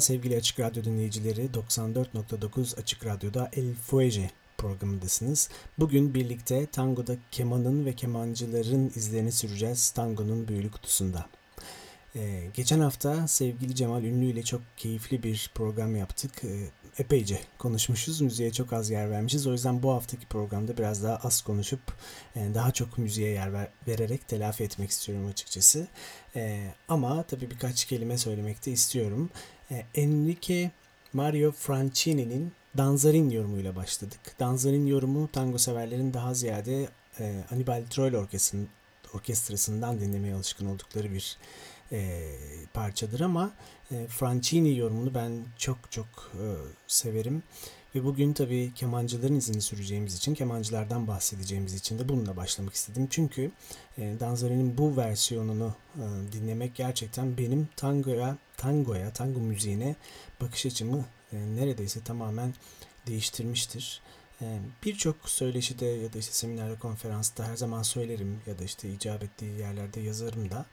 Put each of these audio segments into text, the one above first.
Sevgili Açık Radyo dinleyicileri. 94.9 Açık Radyo'da El Fuege programındasınız. Bugün birlikte tangoda kemanın ve kemancıların izlerini süreceğiz tangonun büyülü kutusunda. Ee, geçen hafta sevgili Cemal Ünlü ile çok keyifli bir program yaptık. Ee, epeyce konuşmuşuz. Müziğe çok az yer vermişiz. O yüzden bu haftaki programda biraz daha az konuşup e, daha çok müziğe yer ver, vererek telafi etmek istiyorum açıkçası. E, ama tabii birkaç kelime söylemek de istiyorum. E, Enrique Mario Francini'nin Danzarin yorumuyla başladık. Danzarin yorumu tango severlerin daha ziyade e, Anibal Troil orkestrasından dinlemeye alışkın oldukları bir e, parçadır ama e, Francini yorumunu ben çok çok e, severim. Ve bugün tabii kemancıların izini süreceğimiz için, kemancılardan bahsedeceğimiz için de bununla başlamak istedim. Çünkü e, Danzare'nin bu versiyonunu e, dinlemek gerçekten benim tangoya, tangoya, tango müziğine bakış açımı e, neredeyse tamamen değiştirmiştir. E, Birçok söyleşide ya da işte seminerde, konferansta her zaman söylerim ya da işte icap ettiği yerlerde yazarım da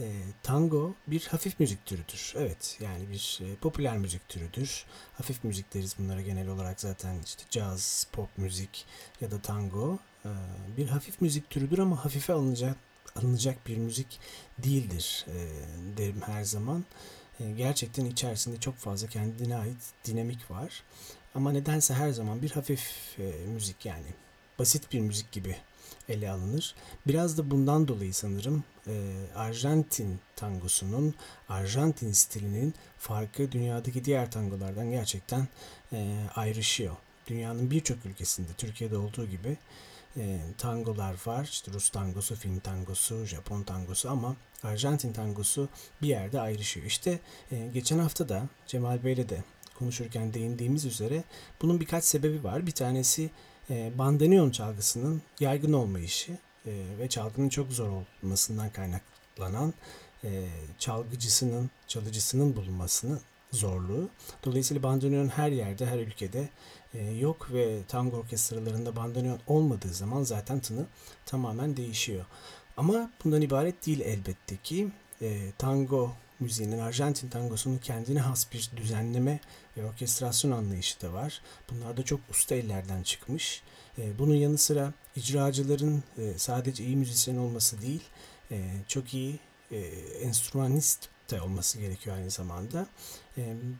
e, tango bir hafif müzik türüdür. Evet yani bir e, popüler müzik türüdür. Hafif müzik deriz bunlara genel olarak zaten işte caz, pop müzik ya da tango e, bir hafif müzik türüdür ama hafife alınacak alınacak bir müzik değildir e, derim her zaman. E, gerçekten içerisinde çok fazla kendine ait dinamik var. Ama nedense her zaman bir hafif e, müzik yani basit bir müzik gibi ele alınır. Biraz da bundan dolayı sanırım e, Arjantin tangosunun, Arjantin stilinin farkı dünyadaki diğer tangolardan gerçekten e, ayrışıyor. Dünyanın birçok ülkesinde, Türkiye'de olduğu gibi e, tangolar var. İşte Rus tangosu, Fin tangosu, Japon tangosu ama Arjantin tangosu bir yerde ayrışıyor. İşte e, geçen hafta da Cemal Bey'le de konuşurken değindiğimiz üzere bunun birkaç sebebi var. Bir tanesi e, bandoneon çalgısının yaygın olmayışı e, ve çalgının çok zor olmasından kaynaklanan e, çalgıcısının, çalıcısının bulunmasını zorluğu. Dolayısıyla bandoneon her yerde, her ülkede e, yok ve tango orkestralarında bandoneon olmadığı zaman zaten tını tamamen değişiyor. Ama bundan ibaret değil elbette ki. E, tango müziğinin, Arjantin tangosunun kendine has bir düzenleme ve orkestrasyon anlayışı da var. Bunlar da çok usta ellerden çıkmış. E, bunun yanı sıra icracıların e, sadece iyi müzisyen olması değil, e, çok iyi enstrümanist de olması gerekiyor aynı zamanda.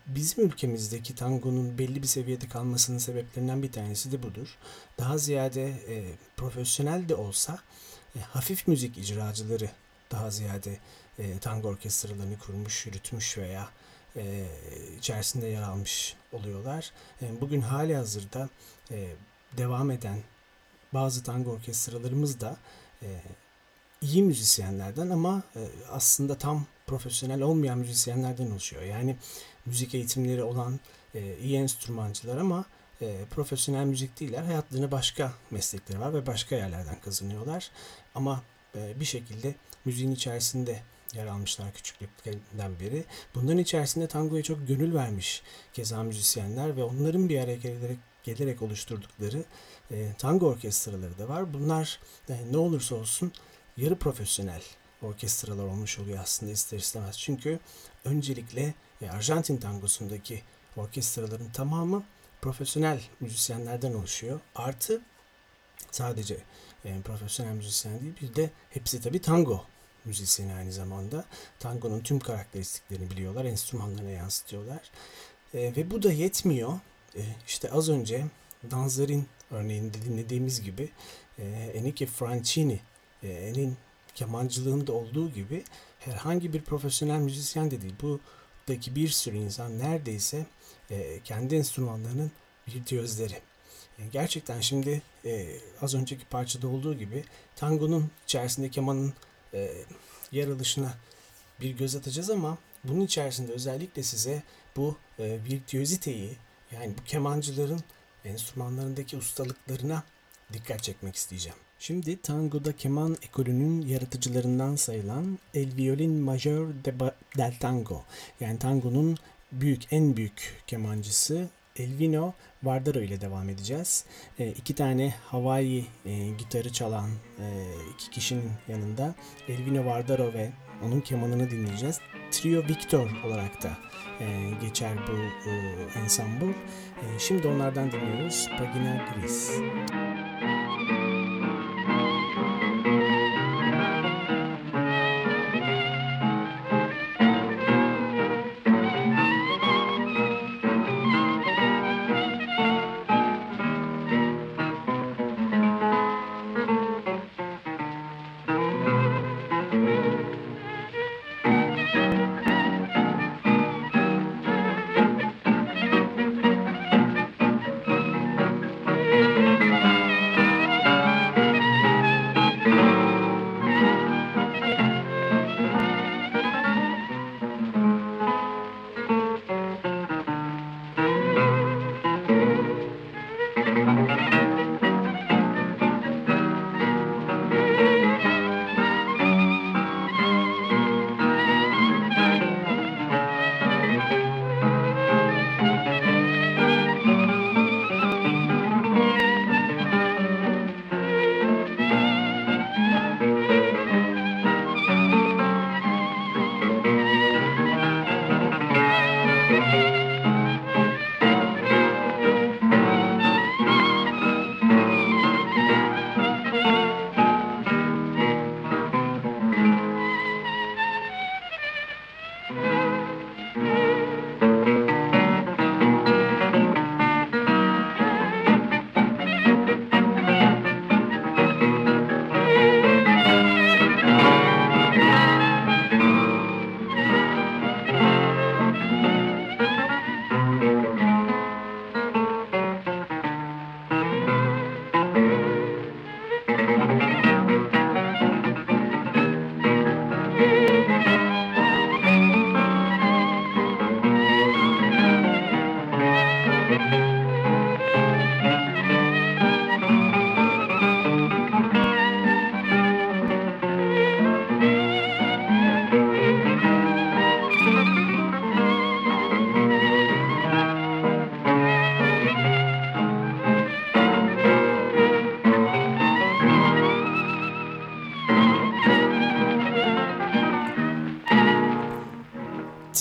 Bizim ülkemizdeki tangonun belli bir seviyede kalmasının sebeplerinden bir tanesi de budur. Daha ziyade profesyonel de olsa hafif müzik icracıları daha ziyade tango orkestralarını kurmuş, yürütmüş veya içerisinde yer almış oluyorlar. Bugün hali hazırda devam eden bazı tango orkestralarımız da e, iyi müzisyenlerden ama e, aslında tam profesyonel olmayan müzisyenlerden oluşuyor. Yani müzik eğitimleri olan e, iyi enstrümancılar ama e, profesyonel müzik değiller. Hayatlarını başka meslekleri var ve başka yerlerden kazanıyorlar. Ama e, bir şekilde müziğin içerisinde yer almışlar küçüklükten beri. Bunların içerisinde tangoya çok gönül vermiş keza müzisyenler ve onların bir araya gelerek gelerek oluşturdukları e, tango orkestraları da var. Bunlar e, ne olursa olsun yarı profesyonel orkestralar olmuş oluyor aslında ister istemez. Çünkü öncelikle e, Arjantin tangosundaki orkestraların tamamı profesyonel müzisyenlerden oluşuyor. Artı sadece e, profesyonel müzisyen değil bir de hepsi tabi tango müzisyeni aynı zamanda. Tangonun tüm karakteristiklerini biliyorlar, enstrümanlarına yansıtıyorlar. E, ve bu da yetmiyor. E, işte az önce Danzer'in örneğinde dinlediğimiz gibi e, Enrique Francini'nin e, kemancılığında olduğu gibi herhangi bir profesyonel müzisyen de değil. Buradaki bir sürü insan neredeyse kendi enstrümanlarının virtüözleri. Gerçekten şimdi az önceki parçada olduğu gibi tangonun içerisinde kemanın yer alışına bir göz atacağız ama bunun içerisinde özellikle size bu virtüöziteyi yani bu kemancıların enstrümanlarındaki ustalıklarına dikkat çekmek isteyeceğim. Şimdi tangoda keman ekolünün yaratıcılarından sayılan El Violin Major de del Tango yani tangonun büyük en büyük kemancısı Elvino Vardaro ile devam edeceğiz. E, iki tane Hawaii e, gitarı çalan e, iki kişinin yanında Elvino Vardaro ve onun kemanını dinleyeceğiz. Trio Victor olarak da e, geçer bu e, ensemble. E, şimdi onlardan dinliyoruz. Pagina Gris. Müzik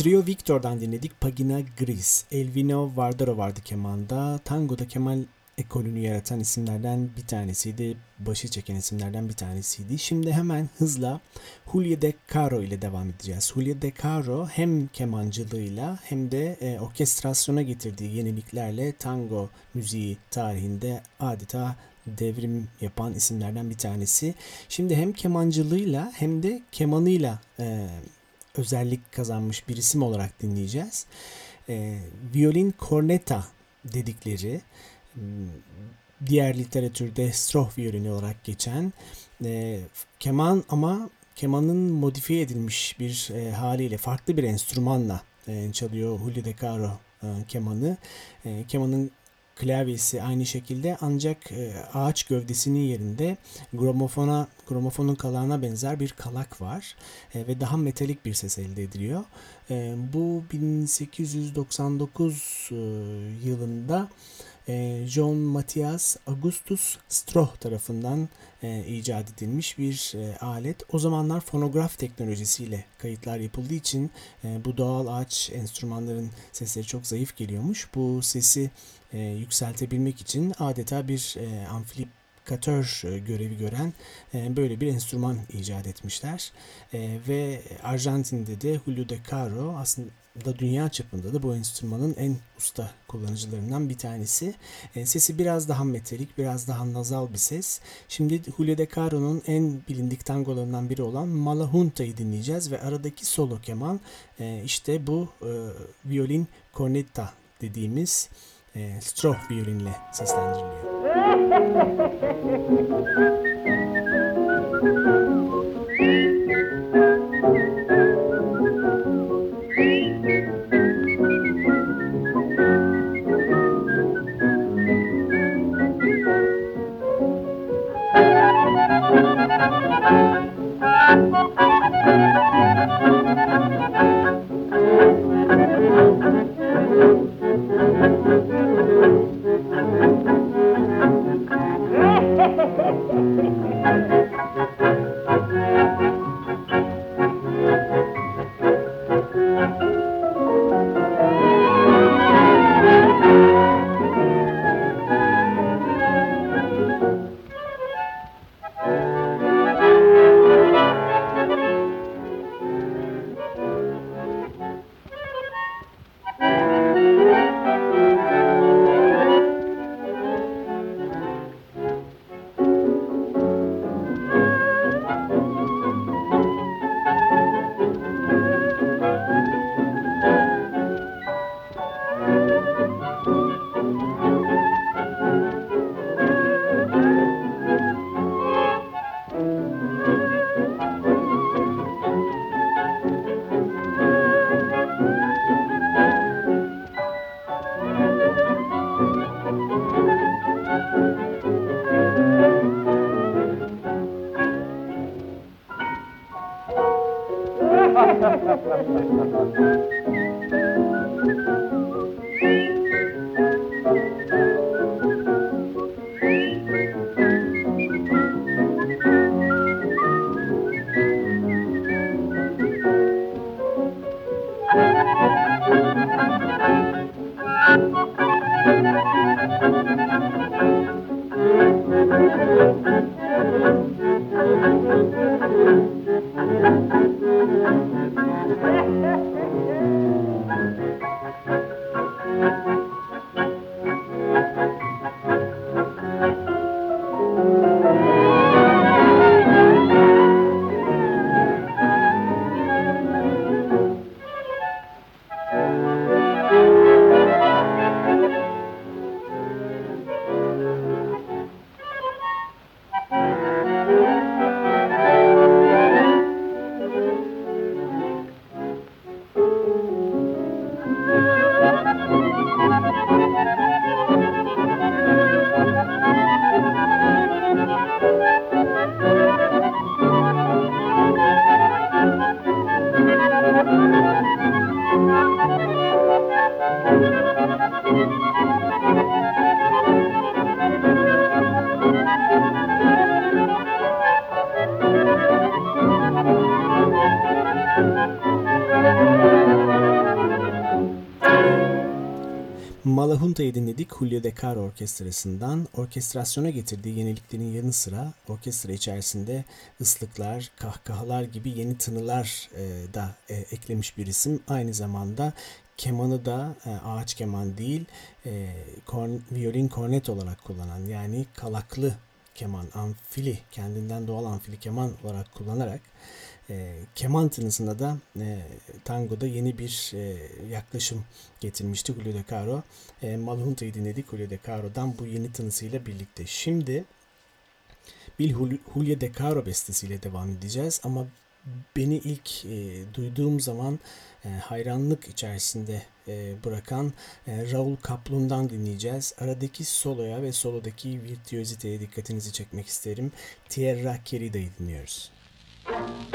Trio Victor'dan dinledik Pagina Gris. Elvino Vardaro vardı kemanda. Tango'da kemal ekolünü yaratan isimlerden bir tanesiydi. Başı çeken isimlerden bir tanesiydi. Şimdi hemen hızla Julia De Caro ile devam edeceğiz. Julia De Caro hem kemancılığıyla hem de e, orkestrasyona getirdiği yeniliklerle tango müziği tarihinde adeta devrim yapan isimlerden bir tanesi. Şimdi hem kemancılığıyla hem de kemanıyla e, özellik kazanmış bir isim olarak dinleyeceğiz. E, violin corneta dedikleri hmm, diğer literatürde stroh violini olarak geçen e, keman ama kemanın modifiye edilmiş bir e, haliyle farklı bir enstrümanla e, çalıyor Julio De Caro e, kemanı. E, kemanın klavyesi aynı şekilde ancak e, ağaç gövdesinin yerinde gramofona gramofonun kalağına benzer bir kalak var e, ve daha metalik bir ses elde ediliyor. E, bu 1899 e, yılında John Matthias Augustus Stroh tarafından e, icat edilmiş bir e, alet. O zamanlar fonograf teknolojisiyle kayıtlar yapıldığı için e, bu doğal ağaç enstrümanların sesleri çok zayıf geliyormuş. Bu sesi e, yükseltebilmek için adeta bir e, amplifikatör e, görevi gören e, böyle bir enstrüman icat etmişler. E, ve Arjantin'de de Julio De Caro aslında dünya çapında da bu enstrümanın en usta kullanıcılarından bir tanesi. E, sesi biraz daha metalik, biraz daha nazal bir ses. Şimdi Julio De Caro'nun en bilindik tangolarından biri olan Malahunta'yı dinleyeceğiz ve aradaki solo keman e, işte bu e, violin cornetta dediğimiz e, stroh violinle seslendiriliyor. Malahunta'yı dinledik Julio De Caro Orkestrası'ndan. Orkestrasyona getirdiği yeniliklerin yanı sıra orkestra içerisinde ıslıklar, kahkahalar gibi yeni tınılar e, da e, eklemiş bir isim. Aynı zamanda kemanı da e, ağaç keman değil, e, korn, violin kornet olarak kullanan yani kalaklı keman, amfili, kendinden doğal amfili keman olarak kullanarak e, keman tınısında da e, tangoda yeni bir e, yaklaşım getirmişti Julio De Caro. E, Malhunta'yı dinledik Julio De Caro'dan bu yeni tınısıyla birlikte. Şimdi bir Julio De Caro bestesiyle devam edeceğiz ama beni ilk e, duyduğum zaman e, hayranlık içerisinde e, bırakan e, Raul Kaplun'dan dinleyeceğiz. Aradaki soloya ve solodaki virtüöziteye dikkatinizi çekmek isterim. Tierra Querida'yı dinliyoruz. Música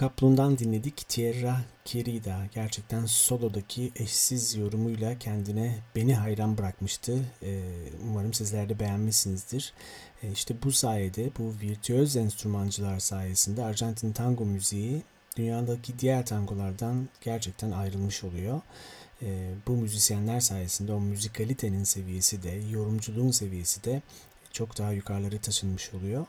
Kaplun'dan dinledik Tierra Querida. Gerçekten solodaki eşsiz yorumuyla kendine beni hayran bırakmıştı. Ee, umarım sizler de beğenmişsinizdir. Ee, işte bu sayede, bu virtüöz enstrümancılar sayesinde Arjantin tango müziği dünyadaki diğer tangolardan gerçekten ayrılmış oluyor. Ee, bu müzisyenler sayesinde o müzikalitenin seviyesi de, yorumculuğun seviyesi de çok daha yukarılara taşınmış oluyor.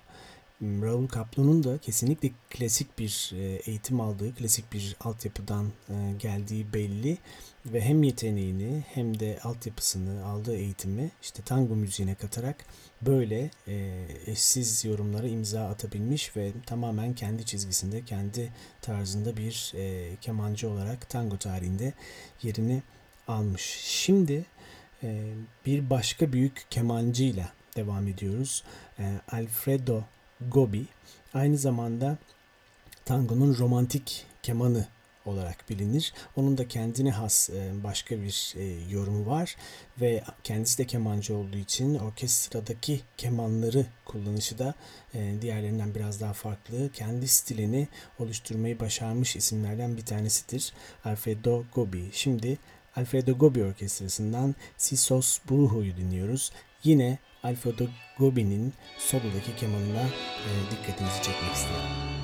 Raul Caplo'nun da kesinlikle klasik bir e, eğitim aldığı, klasik bir altyapıdan e, geldiği belli ve hem yeteneğini hem de altyapısını aldığı eğitimi işte tango müziğine katarak böyle e, eşsiz yorumlara imza atabilmiş ve tamamen kendi çizgisinde, kendi tarzında bir kemancı olarak tango tarihinde yerini almış. Şimdi bir başka büyük kemancıyla devam ediyoruz. Alfredo Gobi aynı zamanda tangonun romantik kemanı olarak bilinir. Onun da kendine has e, başka bir e, yorumu var ve kendisi de kemancı olduğu için orkestradaki kemanları kullanışı da e, diğerlerinden biraz daha farklı. Kendi stilini oluşturmayı başarmış isimlerden bir tanesidir. Alfredo Gobi. Şimdi Alfredo Gobi Orkestrası'ndan Sisos Brujo'yu dinliyoruz. Yine Alfredo Gobi'nin solodaki kemanına e, dikkatinizi çekmek isterim.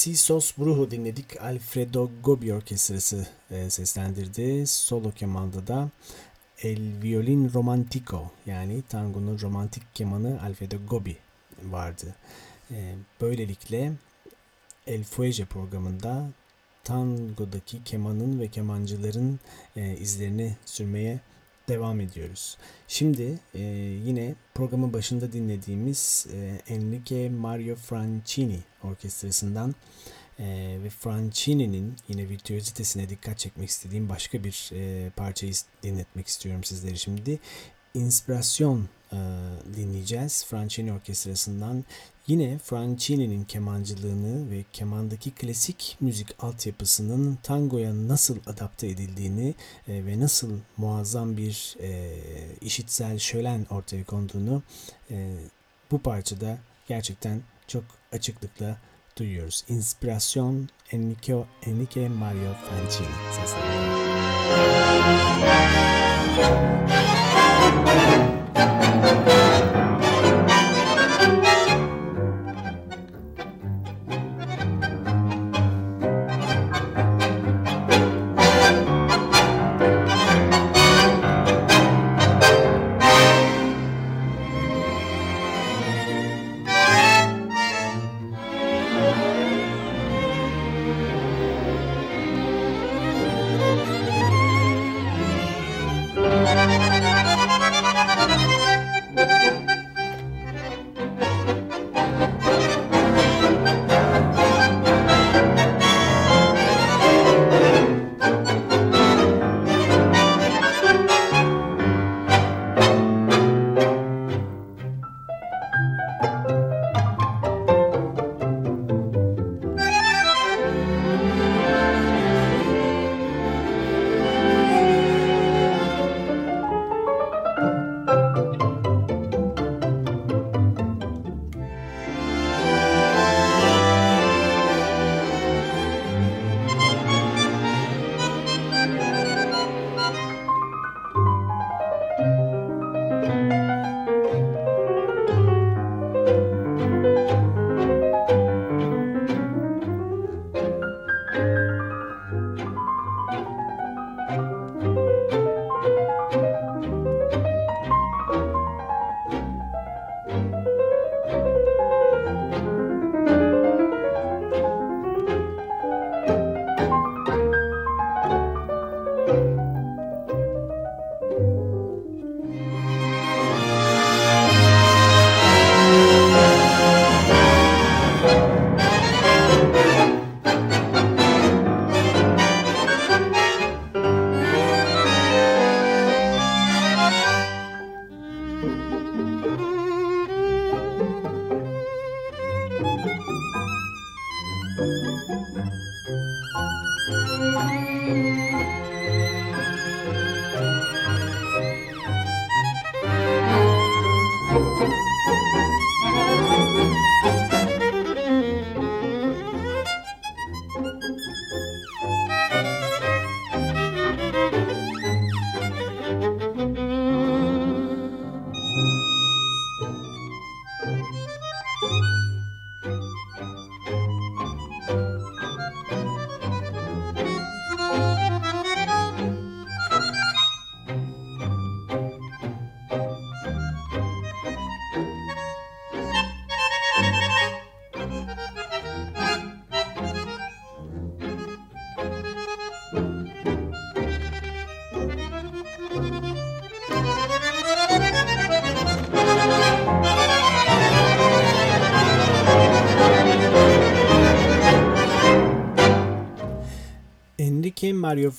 Sos Brujo dinledik. Alfredo Gobi Orkestrası e, seslendirdi. Solo kemanda da El Violin Romantico yani tangonun romantik kemanı Alfredo Gobi vardı. E, böylelikle El Fuege programında tangodaki kemanın ve kemancıların e, izlerini sürmeye devam ediyoruz. Şimdi e, yine programın başında dinlediğimiz e, Enrique Mario Francini orkestrasından e, ve Francini'nin yine virtüözitesine dikkat çekmek istediğim başka bir e, parçayı dinletmek istiyorum sizlere şimdi. İnspirasyon e, dinleyeceğiz Francini Orkestrası'ndan. Yine Francini'nin kemancılığını ve kemandaki klasik müzik altyapısının tangoya nasıl adapte edildiğini e, ve nasıl muazzam bir e, işitsel şölen ortaya konduğunu e, bu parçada gerçekten çok açıklıkla duyuyoruz. İnspirasyon Enrique, Enrique Mario Francini seslendirdi.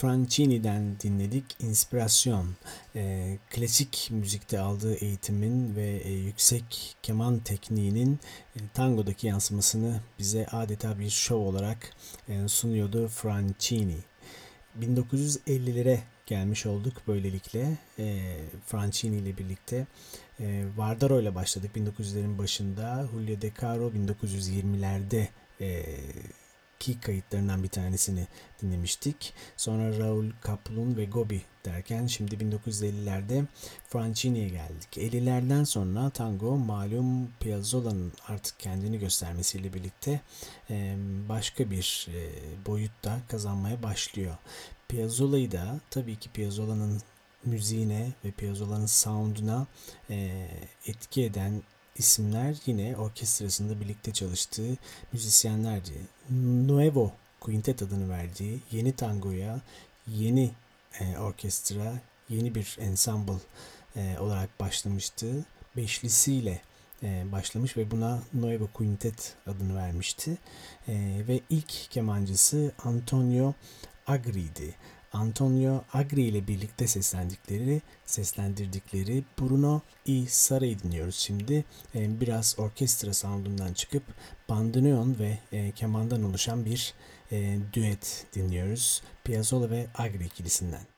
Francini'den dinledik. İnspirasyon. E, klasik müzikte aldığı eğitimin ve e, yüksek keman tekniğinin e, tangodaki yansımasını bize adeta bir şov olarak e, sunuyordu Francini. 1950'lere gelmiş olduk böylelikle e, Francini ile birlikte. E, Vardaro ile başladık 1900'lerin başında. Julio De Caro 1920'lerde e, ki kayıtlarından bir tanesini dinlemiştik. Sonra Raul Kaplun ve Gobi derken şimdi 1950'lerde Francini'ye geldik. 50'lerden sonra tango malum Piazzola'nın artık kendini göstermesiyle birlikte başka bir boyutta kazanmaya başlıyor. Piazzola'yı da tabii ki Piazzola'nın müziğine ve Piazzolla'nın sound'una etki eden isimler yine orkestrasında birlikte çalıştığı müzisyenlerdi. Nuevo Quintet adını verdiği yeni tangoya yeni e, orkestra, yeni bir ensemble e, olarak başlamıştı. Beşlisiyle e, başlamış ve buna Nuevo Quintet adını vermişti. E, ve ilk kemancısı Antonio Agri'di. Antonio Agri ile birlikte seslendikleri, seslendirdikleri Bruno I. Sara'yı dinliyoruz şimdi. E, biraz orkestra soundundan çıkıp bandoneon ve e, kemandan oluşan bir e, düet dinliyoruz. Piazzolla ve Agri ikilisinden.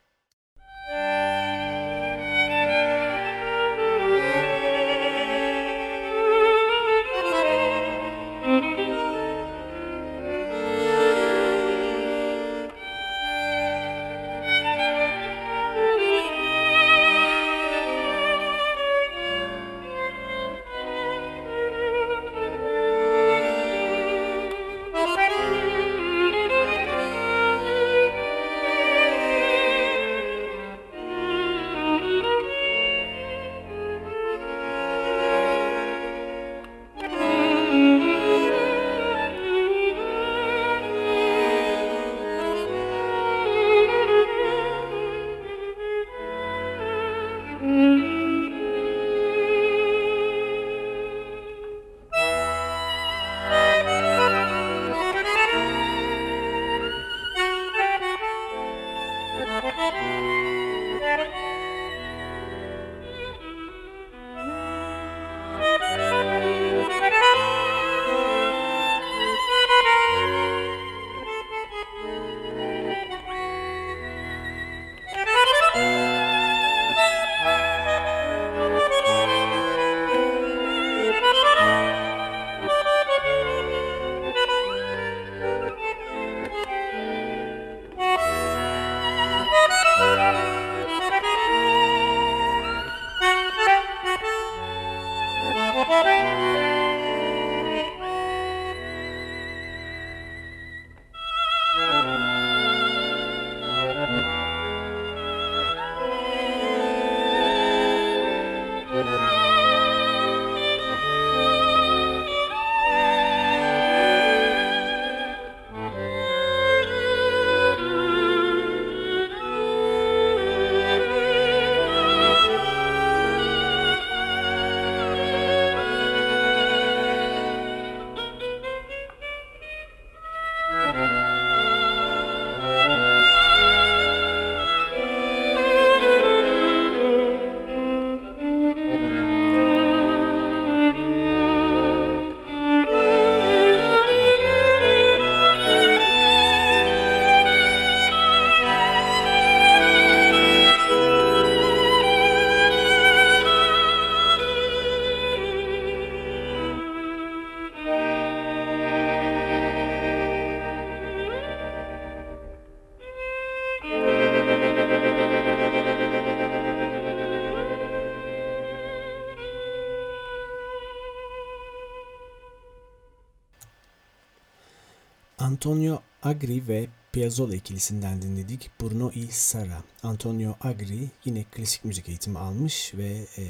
Antonio Agri ve Piazzolla ikilisinden dinledik. Bruno I. Sara. Antonio Agri yine klasik müzik eğitimi almış ve e,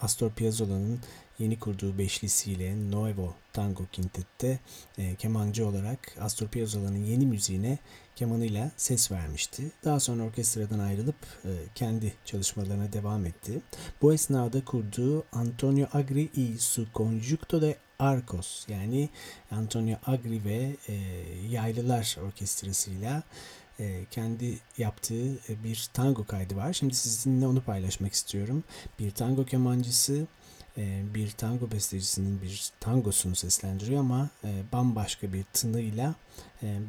Astor Piazzolla'nın yeni kurduğu beşlisiyle Nuevo Tango Quintet'te e, kemancı olarak Astor Piazzolla'nın yeni müziğine kemanıyla ses vermişti. Daha sonra orkestradan ayrılıp e, kendi çalışmalarına devam etti. Bu esnada kurduğu Antonio Agri y su conjunto de Arcos yani Antonio Agri ve e, Yaylılar Orkestrası'yla e, kendi yaptığı e, bir tango kaydı var. Şimdi sizinle onu paylaşmak istiyorum. Bir tango kemancısı e, bir tango bestecisinin bir tangosunu seslendiriyor ama bambaşka bir tınıyla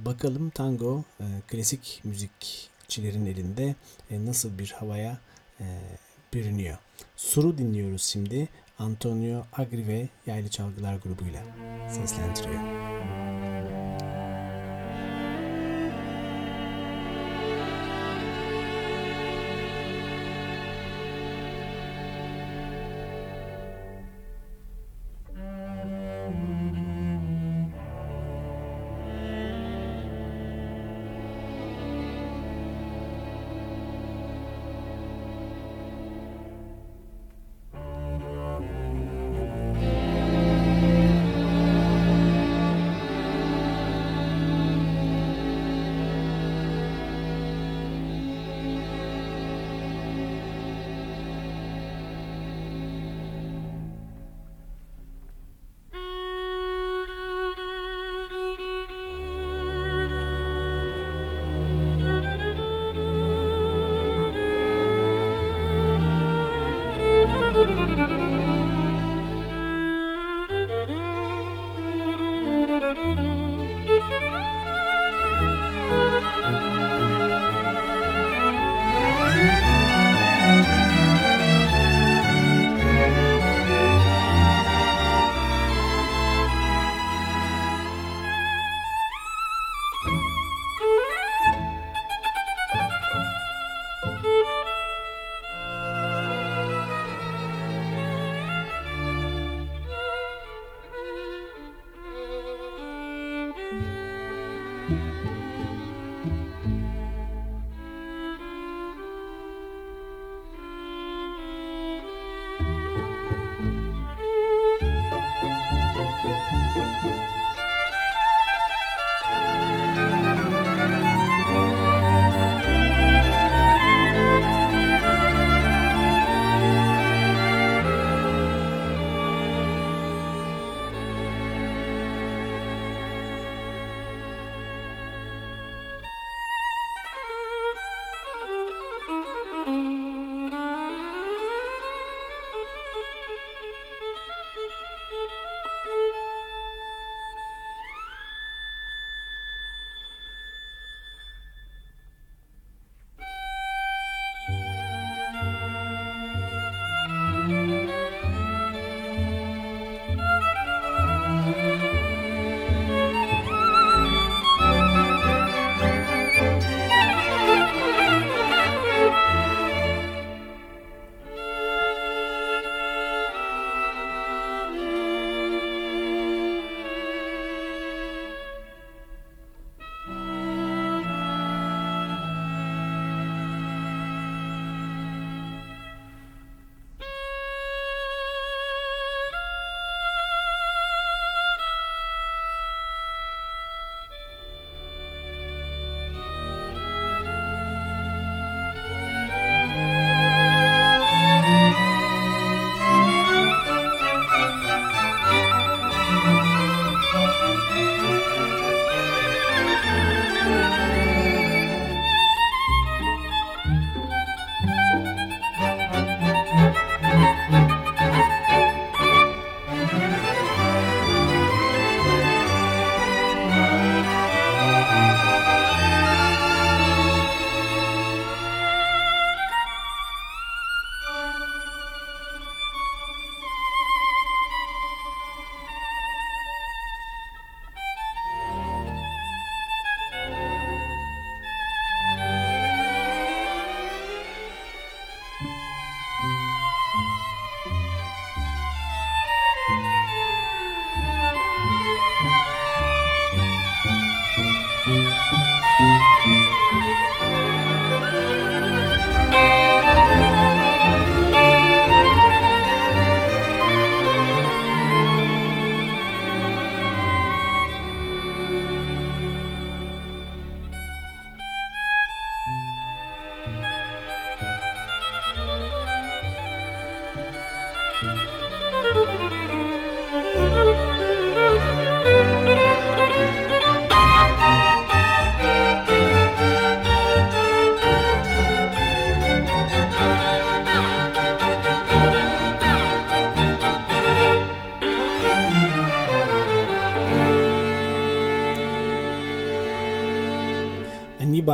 bakalım tango klasik müzikçilerin elinde nasıl bir havaya bürünüyor. Suru dinliyoruz şimdi. Antonio Agri ve Yaylı Çalgılar grubuyla seslendiriyor.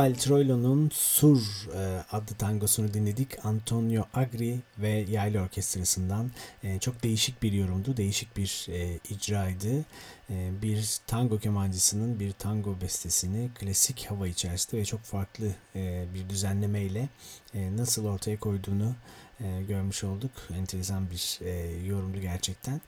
Anibal Troilo'nun Sur e, adlı tangosunu dinledik. Antonio Agri ve Yaylı Orkestrası'ndan e, çok değişik bir yorumdu, değişik bir e, icraydı. Bir tango kemancısının bir tango bestesini klasik hava içerisinde ve çok farklı bir düzenlemeyle nasıl ortaya koyduğunu görmüş olduk. Enteresan bir yorumdu gerçekten.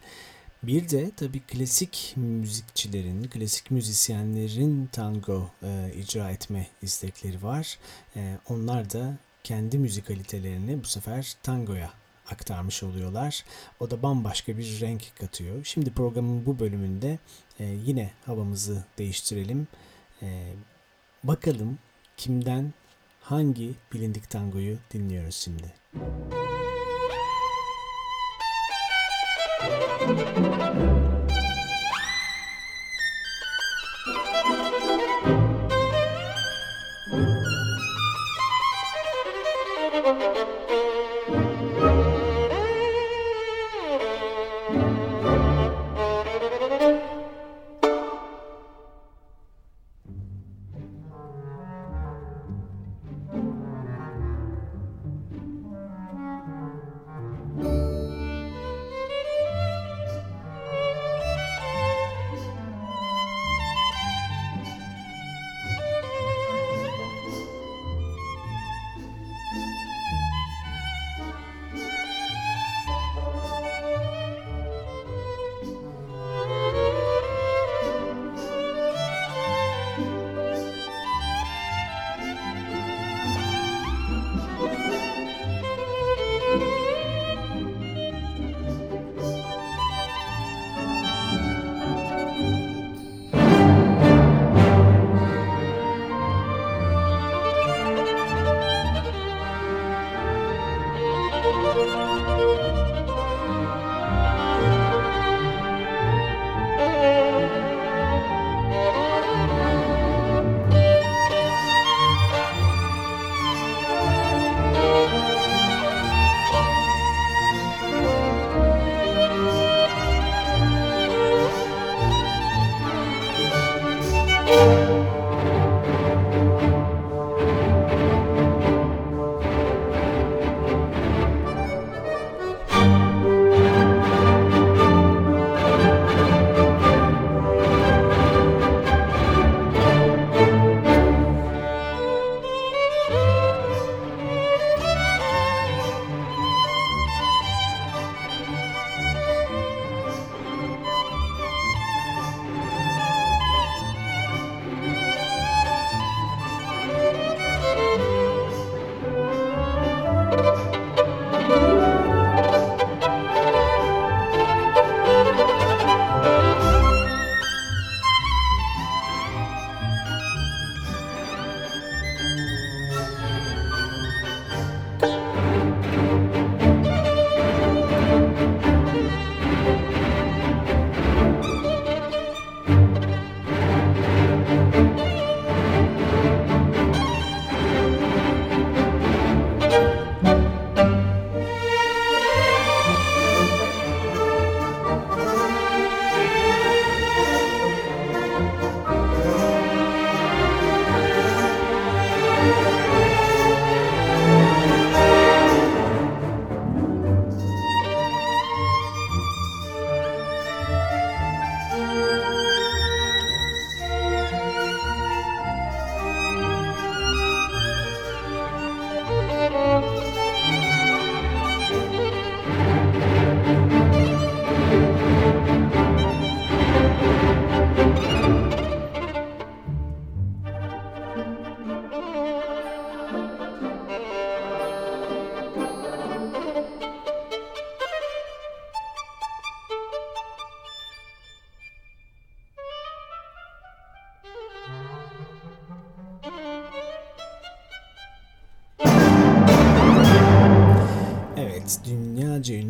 Bir de tabii klasik müzikçilerin, klasik müzisyenlerin tango e, icra etme istekleri var. E, onlar da kendi müzikalitelerini bu sefer tangoya aktarmış oluyorlar. O da bambaşka bir renk katıyor. Şimdi programın bu bölümünde e, yine havamızı değiştirelim. E, bakalım kimden hangi bilindik tangoyu dinliyoruz şimdi. Müzik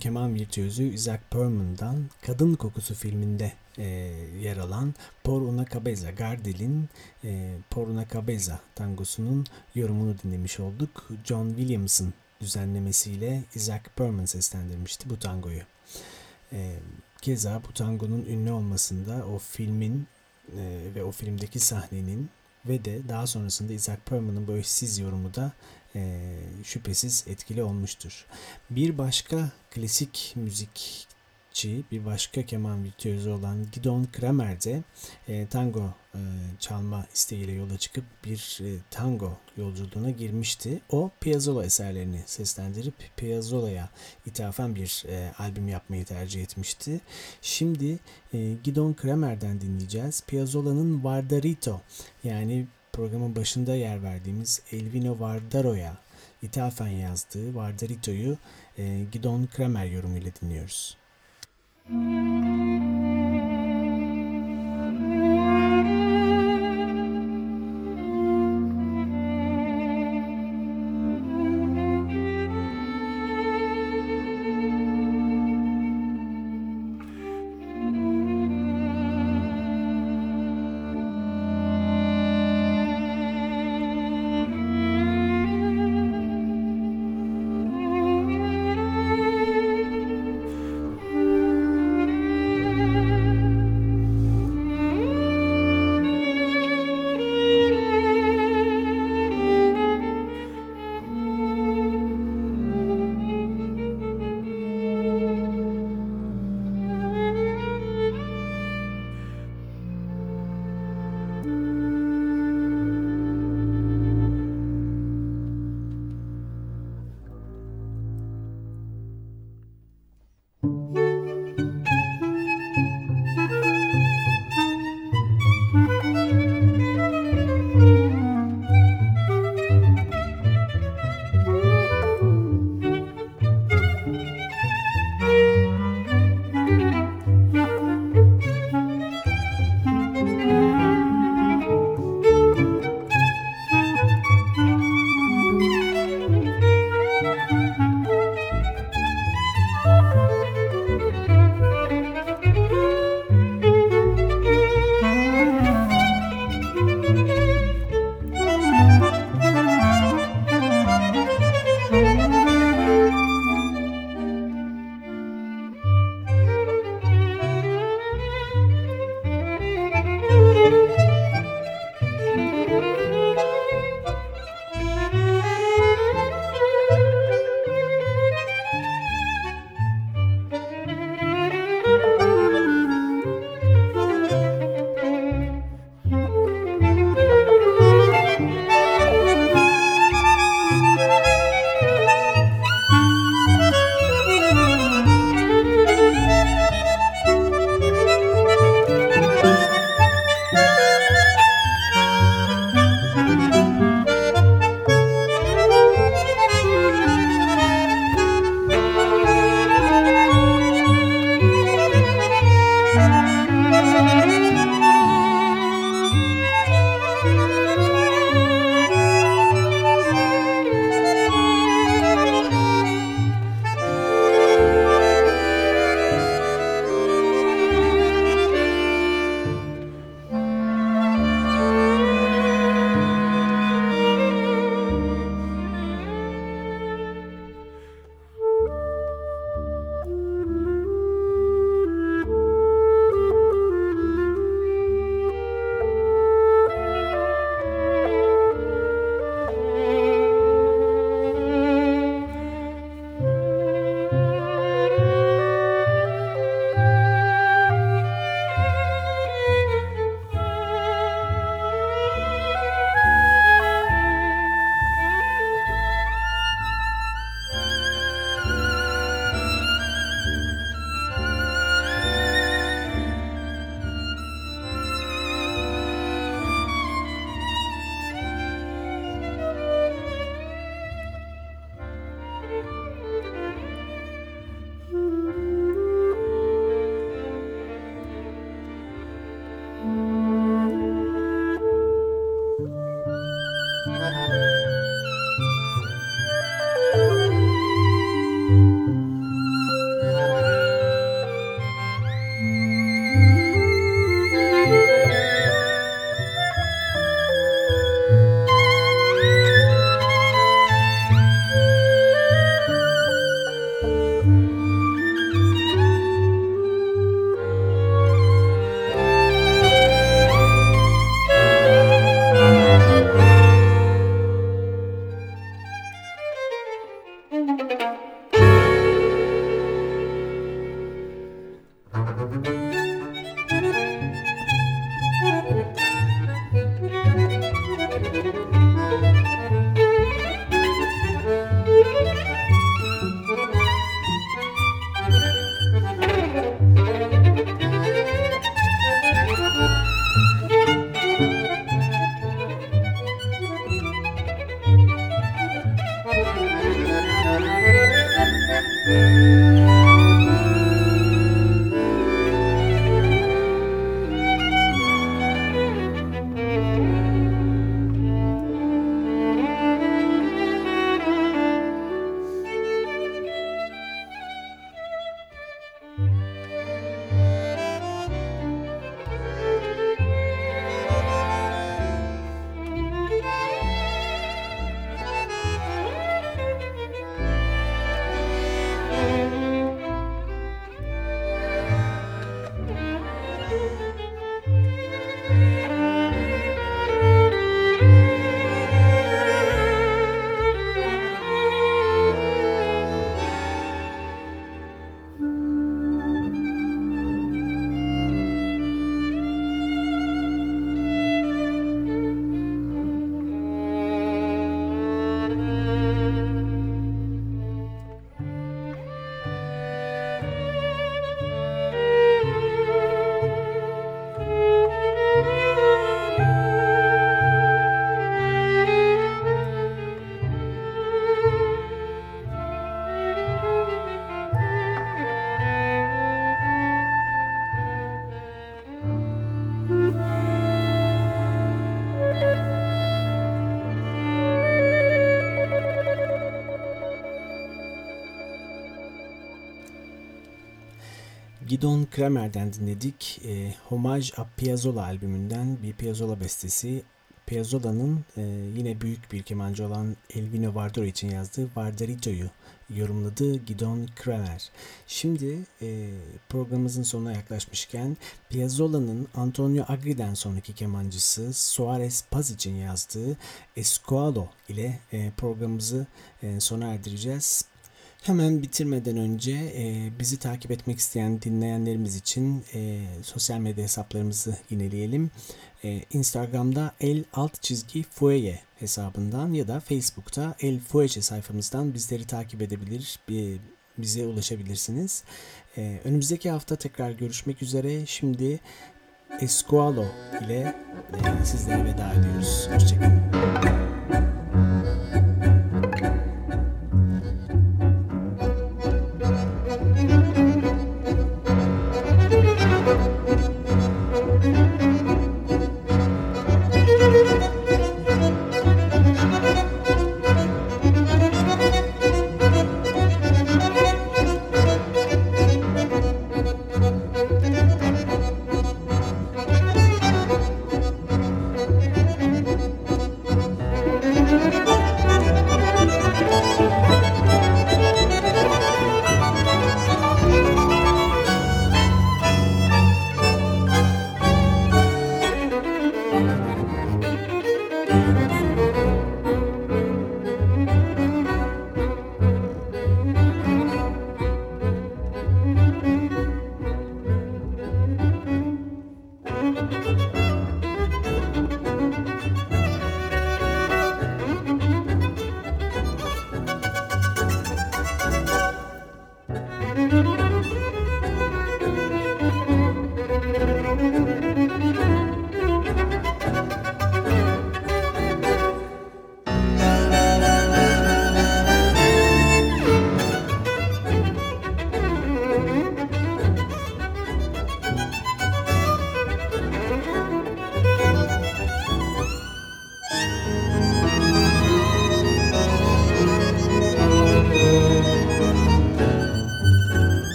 keman virtüözü Isaac Perman'dan Kadın Kokusu filminde e, yer alan Por una cabeza, Gardel'in e, Por una cabeza tangosunun yorumunu dinlemiş olduk. John Williams'ın düzenlemesiyle Isaac Perman seslendirmişti bu tangoyu. E, keza bu tangonun ünlü olmasında o filmin e, ve o filmdeki sahnenin ve de daha sonrasında Isaac Perman'ın bu eşsiz yorumu da e, şüphesiz etkili olmuştur. Bir başka klasik müzik bir başka keman virtüözü olan Gidon Kramer de e, tango e, çalma isteğiyle yola çıkıp bir e, tango yolculuğuna girmişti. O Piazzolla eserlerini seslendirip Piazzolla'ya ithafen bir e, albüm yapmayı tercih etmişti. Şimdi e, Gidon Kramer'den dinleyeceğiz. Piazzolla'nın Vardarito yani programın başında yer verdiğimiz Elvino Vardaro'ya ithafen yazdığı Vardarito'yu e, Gidon Kramer yorumuyla dinliyoruz. Thank you. Gidon Kramer'den dinledik. E, Homage a Piazzolla albümünden bir Piazzolla bestesi. Piazzolla'nın e, yine büyük bir kemancı olan Elvino Vardaro için yazdığı Vardarito'yu yorumladığı Gidon Kramer. Şimdi e, programımızın sonuna yaklaşmışken Piazzolla'nın Antonio Agri'den sonraki kemancısı Suarez Paz için yazdığı Esqualo ile e, programımızı e, sona erdireceğiz. Hemen bitirmeden önce e, bizi takip etmek isteyen dinleyenlerimiz için e, sosyal medya hesaplarımızı yineleyelim. E, Instagram'da el alt çizgi fueye hesabından ya da Facebook'ta el fueye sayfamızdan bizleri takip edebilir, bir, bize ulaşabilirsiniz. E, önümüzdeki hafta tekrar görüşmek üzere. Şimdi Esqualo ile e, sizlere veda ediyoruz. Hoşçakalın.